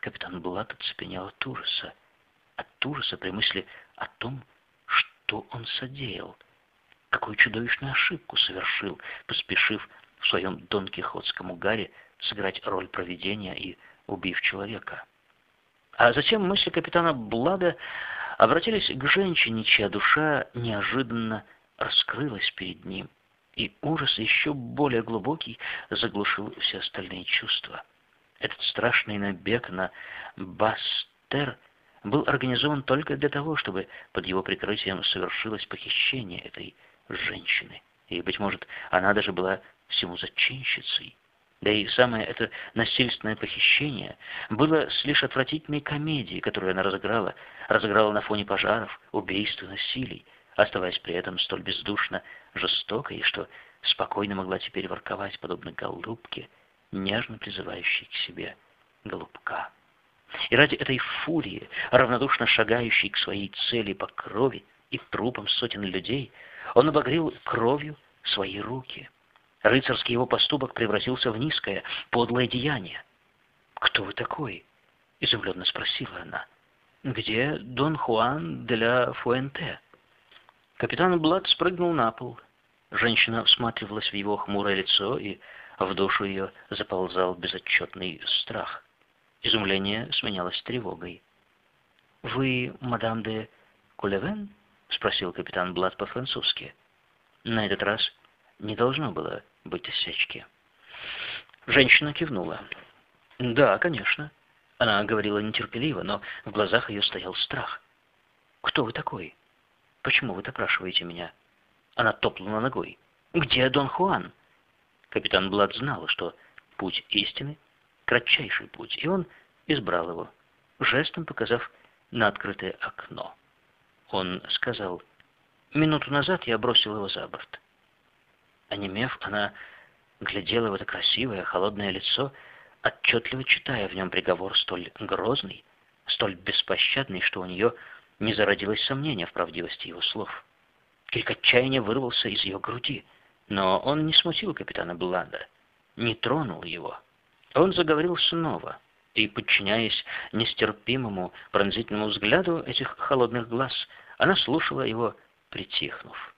Капитан Блат оцепенел от ужаса. От ужаса при мысли о том, что он содеял. Какую чудовищную ошибку совершил, поспешив в своем Дон Кихотском угаре сыграть роль провидения и убив человека. А затем мысли капитана Блада обратились к женщине, чья душа неожиданно раскрылась перед ним, и ужас еще более глубокий заглушил все остальные чувства. Этот страшный набег на Бастер был организован только для того, чтобы под его прикрытием совершилось похищение этой женщины. И, быть может, она даже была всему зачинщицей. Да и самое это насильственное похищение было с лишь отвратительной комедией, которую она разыграла, разыграла на фоне пожаров, убийств и насилий, оставаясь при этом столь бездушно жестокой, что спокойно могла теперь ворковать, подобно голубке, нежно призывающей к себе голубка. И ради этой фурии, равнодушно шагающей к своей цели по крови и трупам сотен людей, он обогрел кровью свои руки — Рыцарский его поступок превратился в низкое, подлое деяние. «Кто вы такой?» — изумленно спросила она. «Где Дон Хуан де ла Фуэнте?» Капитан Блад спрыгнул на пол. Женщина всматривалась в его хмурое лицо, и в душу ее заползал безотчетный страх. Изумление сменялось тревогой. «Вы мадам де Кулевен?» — спросил капитан Блад по-французски. На этот раз не должно было быть осечки. Женщина кивнула. «Да, конечно». Она говорила нетерпеливо, но в глазах ее стоял страх. «Кто вы такой? Почему вы допрашиваете меня?» Она топнула ногой. «Где Дон Хуан?» Капитан Блад знал, что путь истины — кратчайший путь, и он избрал его, жестом показав на открытое окно. Он сказал, «Минуту назад я бросил его за борт». Онемев, она глядела в это красивое, холодное лицо, отчетливо читая в нем приговор столь грозный, столь беспощадный, что у нее не зародилось сомнения в правдивости его слов. Крик отчаяния вырвался из ее груди, но он не смутил капитана Блада, не тронул его. Он заговорил снова, и, подчиняясь нестерпимому пронзительному взгляду этих холодных глаз, она слушала его, притихнув.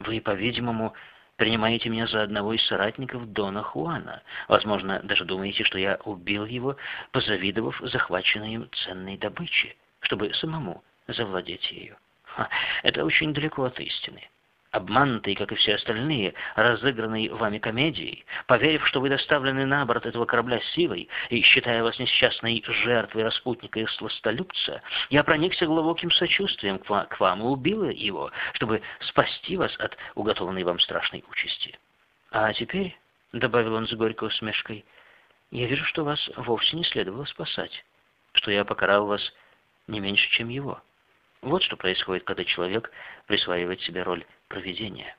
«Вы, по-видимому, принимаете меня за одного из соратников Дона Хуана. Возможно, даже думаете, что я убил его, позавидовав захваченной им ценной добыче, чтобы самому завладеть ею. Ха, это очень далеко от истины обманутый, как и все остальные, разыгранной вами комедией, поверив, что вы доставлены на борт этого корабля силой и считая вас несчастной жертвой распутника и сластолюбца, я проникся глубоким сочувствием к вам, и убила его, чтобы спасти вас от уготованной вам страшной участи. А теперь, — добавил он с горькой усмешкой, — я вижу, что вас вовсе не следовало спасать, что я покарал вас не меньше, чем его. Вот что происходит, когда человек присваивает себе роль провидения.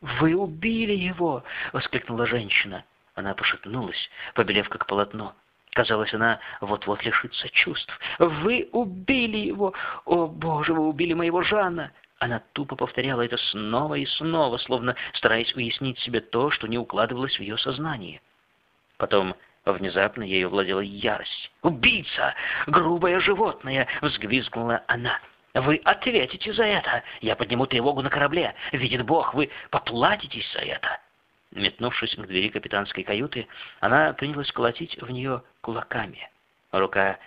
«Вы убили его!» — воскликнула женщина. Она пошатнулась, побелев как полотно. Казалось, она вот-вот лишится чувств. «Вы убили его! О, Боже, вы убили моего Жана!» Она тупо повторяла это снова и снова, словно стараясь уяснить себе то, что не укладывалось в ее сознание. Потом внезапно ею владела ярость. «Убийца! Грубое животное!» — взвизгнула она. Вы ответите за это. Я подниму тревогу на корабле. Видит Бог, вы поплатитесь за это. Метнувшись к двери капитанской каюты, она принялась колотить в нее кулаками. Рука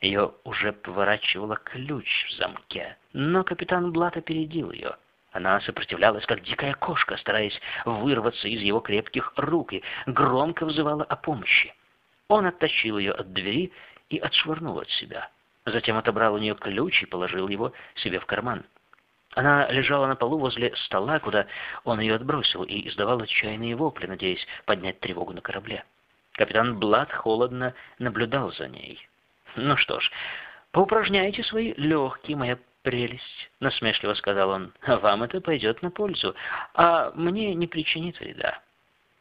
ее уже поворачивала ключ в замке, но капитан Блат опередил ее. Она сопротивлялась, как дикая кошка, стараясь вырваться из его крепких рук, и громко взывала о помощи. Он оттащил ее от двери и отшвырнул от себя. Затем отобрал у нее ключ и положил его себе в карман. Она лежала на полу возле стола, куда он ее отбросил, и издавала отчаянные вопли, надеясь поднять тревогу на корабле. Капитан Блад холодно наблюдал за ней. «Ну что ж, поупражняйте свои легкие, моя прелесть», — насмешливо сказал он. «Вам это пойдет на пользу, а мне не причинит вреда».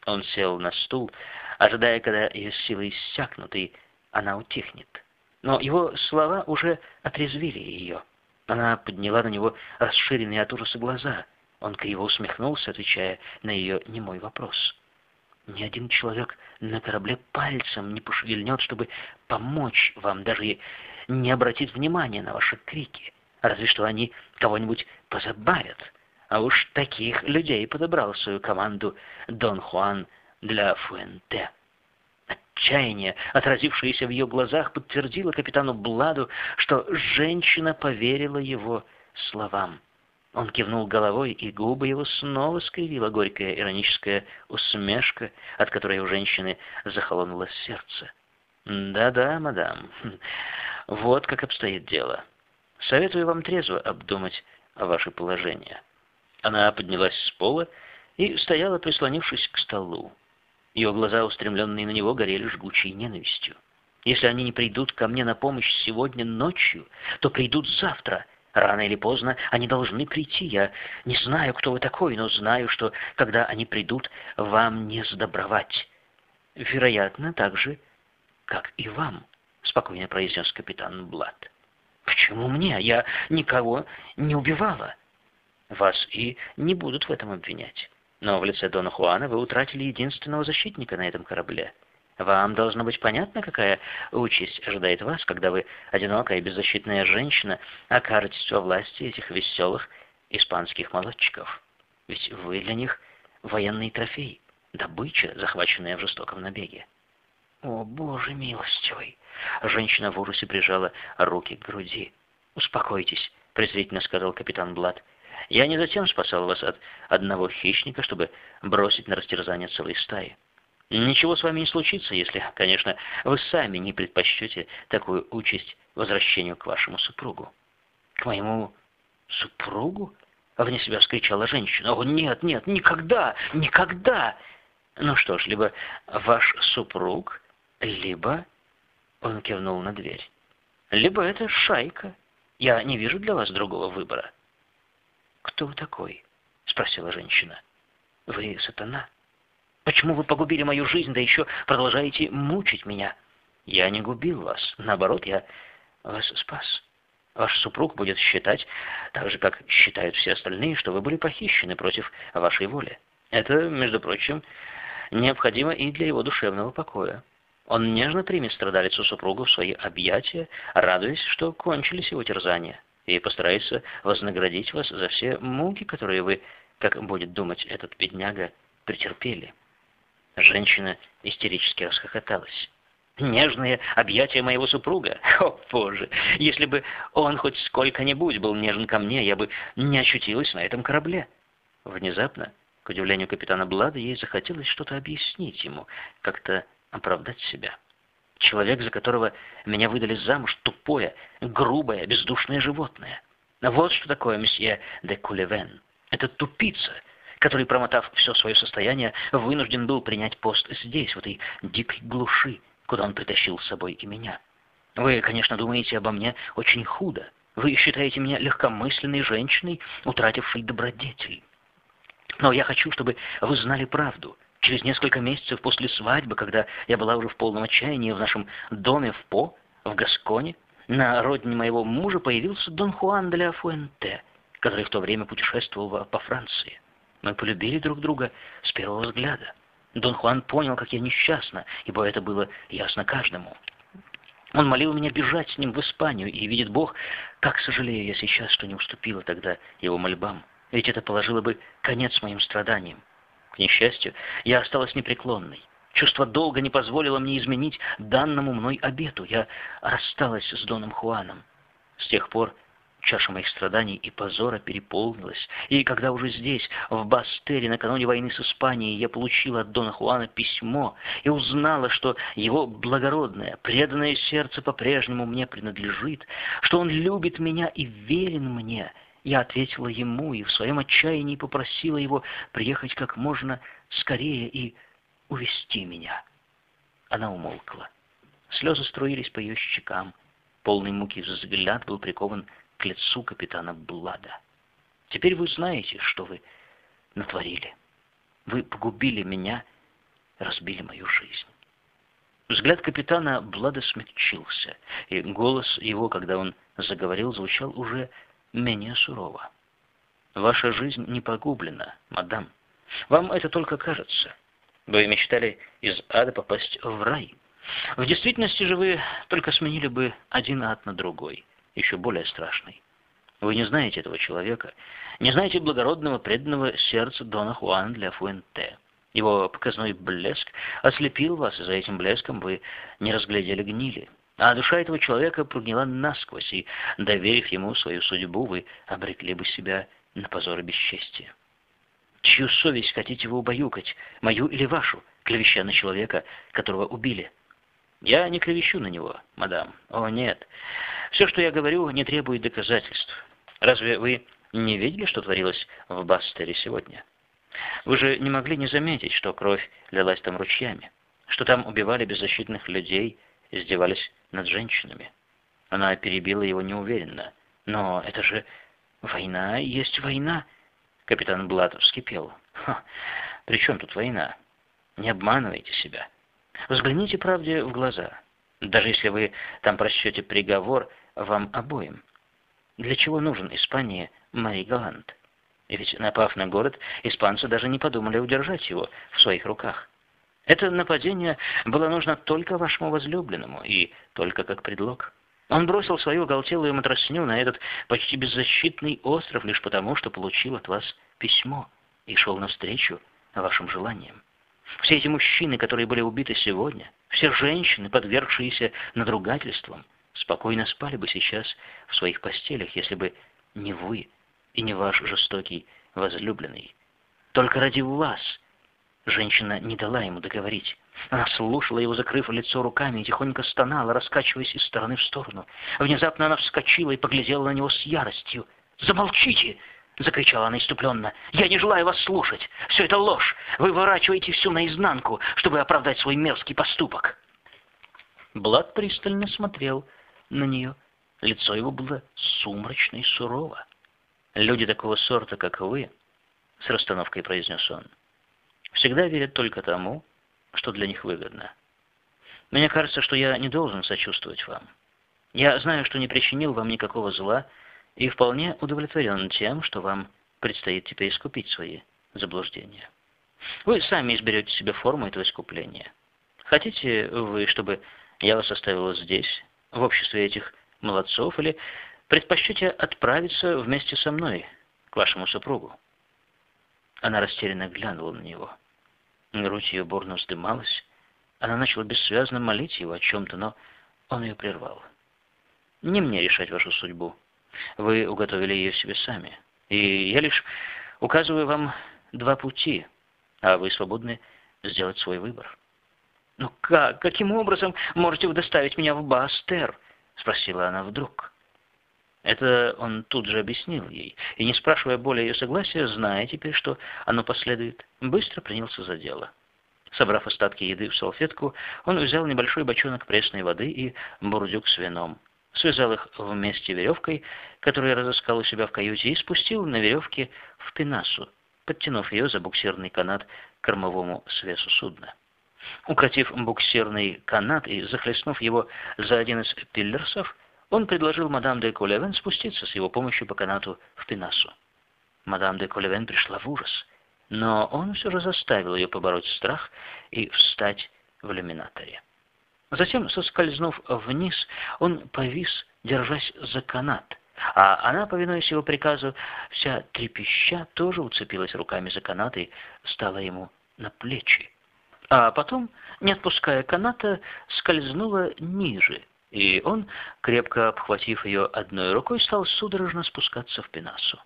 Он сел на стул, ожидая, когда ее силы иссякнут, и она утихнет. Но его слова уже отрезвили ее. Она подняла на него расширенные от ужаса глаза. Он криво усмехнулся, отвечая на ее немой вопрос. ни один человек на корабле пальцем не пошевельнет, чтобы помочь вам, даже не обратит внимания на ваши крики. Разве что они кого-нибудь позабавят. А уж таких людей подобрал свою команду Дон Хуан для Фуэнте. Отчаяние, отразившееся в ее глазах, подтвердило капитану Бладу, что женщина поверила его словам. Он кивнул головой, и губы его снова скривила горькая ироническая усмешка, от которой у женщины захолонуло сердце. «Да-да, мадам, вот как обстоит дело. Советую вам трезво обдумать ваше положение». Она поднялась с пола и стояла, прислонившись к столу. Ее глаза, устремленные на него, горели жгучей ненавистью. «Если они не придут ко мне на помощь сегодня ночью, то придут завтра», Рано или поздно они должны прийти. Я не знаю, кто вы такой, но знаю, что когда они придут, вам не сдобровать. Вероятно, так же, как и вам, спокойно произнес капитан Блад. Почему мне? Я никого не убивала. Вас и не будут в этом обвинять. Но в лице Дона Хуана вы утратили единственного защитника на этом корабле — вам должно быть понятно, какая участь ожидает вас, когда вы, одинокая и беззащитная женщина, окажетесь во власти этих веселых испанских молодчиков. Ведь вы для них военный трофей, добыча, захваченная в жестоком набеге. «О, Боже милостивый!» Женщина в ужасе прижала руки к груди. «Успокойтесь», — презрительно сказал капитан Блад. «Я не затем спасал вас от одного хищника, чтобы бросить на растерзание целой стаи. Ничего с вами не случится, если, конечно, вы сами не предпочтете такую участь возвращению к вашему супругу. К моему супругу? Вне себя вскричала женщина. О, нет, нет, никогда, никогда! Ну что ж, либо ваш супруг, либо... Он кивнул на дверь. Либо это шайка. Я не вижу для вас другого выбора. «Кто вы такой?» — спросила женщина. «Вы сатана?» Почему вы погубили мою жизнь, да еще продолжаете мучить меня? Я не губил вас. Наоборот, я вас спас. Ваш супруг будет считать, так же, как считают все остальные, что вы были похищены против вашей воли. Это, между прочим, необходимо и для его душевного покоя. Он нежно примет страдалицу супругу в свои объятия, радуясь, что кончились его терзания, и постарается вознаградить вас за все муки, которые вы, как будет думать этот бедняга, претерпели. Женщина истерически расхохоталась. Нежные объятия моего супруга? О, Боже! Если бы он хоть сколько-нибудь был нежен ко мне, я бы не ощутилась на этом корабле. Внезапно, к удивлению капитана Блада, ей захотелось что-то объяснить ему, как-то оправдать себя. Человек, за которого меня выдали замуж, тупое, грубое, бездушное животное. Вот что такое месье де Кулевен. Это тупица, который, промотав все свое состояние, вынужден был принять пост здесь, в этой дикой глуши, куда он притащил с собой и меня. Вы, конечно, думаете обо мне очень худо. Вы считаете меня легкомысленной женщиной, утратившей добродетель. Но я хочу, чтобы вы знали правду. Через несколько месяцев после свадьбы, когда я была уже в полном отчаянии в нашем доме в По, в Гасконе, на родине моего мужа появился Дон Хуан де ла Фуэнте, который в то время путешествовал по Франции. Мы полюбили друг друга с первого взгляда. Дон Хуан понял, как я несчастна, ибо это было ясно каждому. Он молил меня бежать с ним в Испанию, и, видит Бог, как сожалею я сейчас, что не уступила тогда его мольбам, ведь это положило бы конец моим страданиям. К несчастью, я осталась непреклонной. Чувство долга не позволило мне изменить данному мной обету. Я рассталась с Доном Хуаном. С тех пор Чаша моих страданий и позора переполнилась, и когда уже здесь, в Бастере, накануне войны с Испанией, я получила от Дона Хуана письмо и узнала, что его благородное, преданное сердце по-прежнему мне принадлежит, что он любит меня и верен мне, я ответила ему и в своем отчаянии попросила его приехать как можно скорее и увести меня. Она умолкла. Слезы струились по ее щекам. Полный муки взгляд был прикован к лицу капитана Блада. Теперь вы знаете, что вы натворили. Вы погубили меня, разбили мою жизнь. Взгляд капитана Блада смягчился, и голос его, когда он заговорил, звучал уже менее сурово. «Ваша жизнь не погублена, мадам. Вам это только кажется. Вы мечтали из ада попасть в рай. В действительности же вы только сменили бы один ад на другой, еще более страшный. Вы не знаете этого человека, не знаете благородного преданного сердца Дона Хуана для Фуэнте. Его показной блеск ослепил вас, и за этим блеском вы не разглядели гнили. А душа этого человека прогнила насквозь, и, доверив ему свою судьбу, вы обрекли бы себя на позор и бесчестие. Чью совесть хотите вы убаюкать, мою или вашу, клевеща на человека, которого убили? Я не клевещу на него, мадам. О, нет. Все, что я говорю, не требует доказательств. Разве вы не видели, что творилось в Бастере сегодня? Вы же не могли не заметить, что кровь лилась там ручьями, что там убивали беззащитных людей, издевались над женщинами. Она перебила его неуверенно. «Но это же война есть война!» Капитан Блат вскипел. «Ха, при чем тут война? Не обманывайте себя. Взгляните правде в глаза. Даже если вы там прочтете приговор вам обоим. Для чего нужен Испании Мари Галант? Ведь, напав на город, испанцы даже не подумали удержать его в своих руках. Это нападение было нужно только вашему возлюбленному, и только как предлог. Он бросил свою оголтелую матросню на этот почти беззащитный остров лишь потому, что получил от вас письмо и шел навстречу вашим желаниям. Все эти мужчины, которые были убиты сегодня, все женщины, подвергшиеся надругательствам, спокойно спали бы сейчас в своих постелях, если бы не вы и не ваш жестокий возлюбленный. Только ради вас женщина не дала ему договорить. Она слушала его, закрыв лицо руками, и тихонько стонала, раскачиваясь из стороны в сторону. Внезапно она вскочила и поглядела на него с яростью. «Замолчите!» — закричала она иступленно. «Я не желаю вас слушать! Все это ложь! Вы выворачиваете все наизнанку, чтобы оправдать свой мерзкий поступок!» Блад пристально смотрел на нее. Лицо его было сумрачно и сурово. «Люди такого сорта, как вы», — с расстановкой произнес он, — «всегда верят только тому, что для них выгодно. Мне кажется, что я не должен сочувствовать вам. Я знаю, что не причинил вам никакого зла, и вполне удовлетворен тем, что вам предстоит теперь искупить свои заблуждения. Вы сами изберете себе форму этого искупления. Хотите вы, чтобы я вас оставил здесь, в обществе этих молодцов, или предпочтете отправиться вместе со мной к вашему супругу?» Она растерянно глянула на него. Грудь ее бурно вздымалась. Она начала бессвязно молить его о чем-то, но он ее прервал. «Не мне решать вашу судьбу. Вы уготовили ее себе сами. И я лишь указываю вам два пути, а вы свободны сделать свой выбор». «Ну как? Каким образом можете вы доставить меня в Бастер?» — спросила она вдруг. Это он тут же объяснил ей, и, не спрашивая более ее согласия, зная теперь, что оно последует, быстро принялся за дело. Собрав остатки еды в салфетку, он взял небольшой бочонок пресной воды и бурдюк с вином связал их вместе веревкой, которую разыскал у себя в каюте, и спустил на веревке в пенасу, подтянув ее за буксирный канат к кормовому свесу судна. Укротив буксирный канат и захлестнув его за один из пиллерсов, он предложил мадам де Колевен спуститься с его помощью по канату в пенасу. Мадам де Колевен пришла в ужас, но он все же заставил ее побороть страх и встать в иллюминаторе. Затем, соскользнув вниз, он повис, держась за канат, а она, повинуясь его приказу, вся трепеща, тоже уцепилась руками за канат и стала ему на плечи. А потом, не отпуская каната, скользнула ниже, и он, крепко обхватив ее одной рукой, стал судорожно спускаться в пенасу.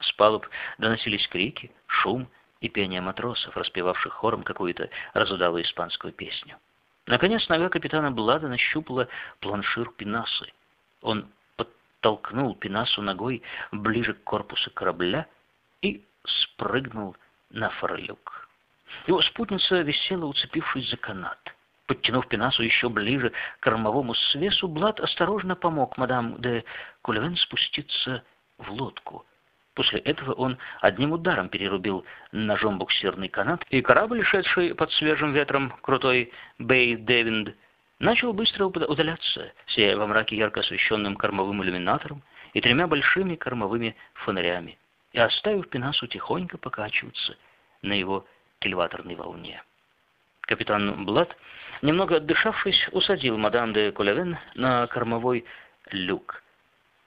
С палуб доносились крики, шум и пение матросов, распевавших хором какую-то разудалую испанскую песню. Наконец нога капитана Блада нащупала планшир Пинасы. Он подтолкнул Пинасу ногой ближе к корпусу корабля и спрыгнул на форлюк. Его спутница висела, уцепившись за канат. Подтянув Пинасу еще ближе к кормовому свесу, Блад осторожно помог мадам де Кулевен спуститься в лодку — После этого он одним ударом перерубил ножом буксирный канат, и корабль, шедший под свежим ветром крутой Бэй Дэвинд, начал быстро удаляться, сияя во мраке ярко освещенным кормовым иллюминатором и тремя большими кормовыми фонарями, и оставив Пенасу тихонько покачиваться на его элеваторной волне. Капитан Блад, немного отдышавшись, усадил мадам де Колевен на кормовой люк,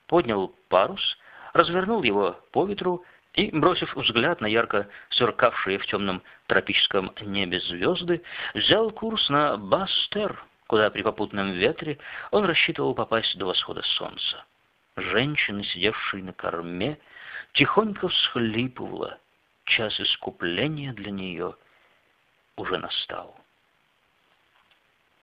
поднял парус, развернул его по ветру и, бросив взгляд на ярко сверкавшие в темном тропическом небе звезды, взял курс на Бастер, куда при попутном ветре он рассчитывал попасть до восхода солнца. Женщина, сидевшая на корме, тихонько всхлипывала. Час искупления для нее уже настал.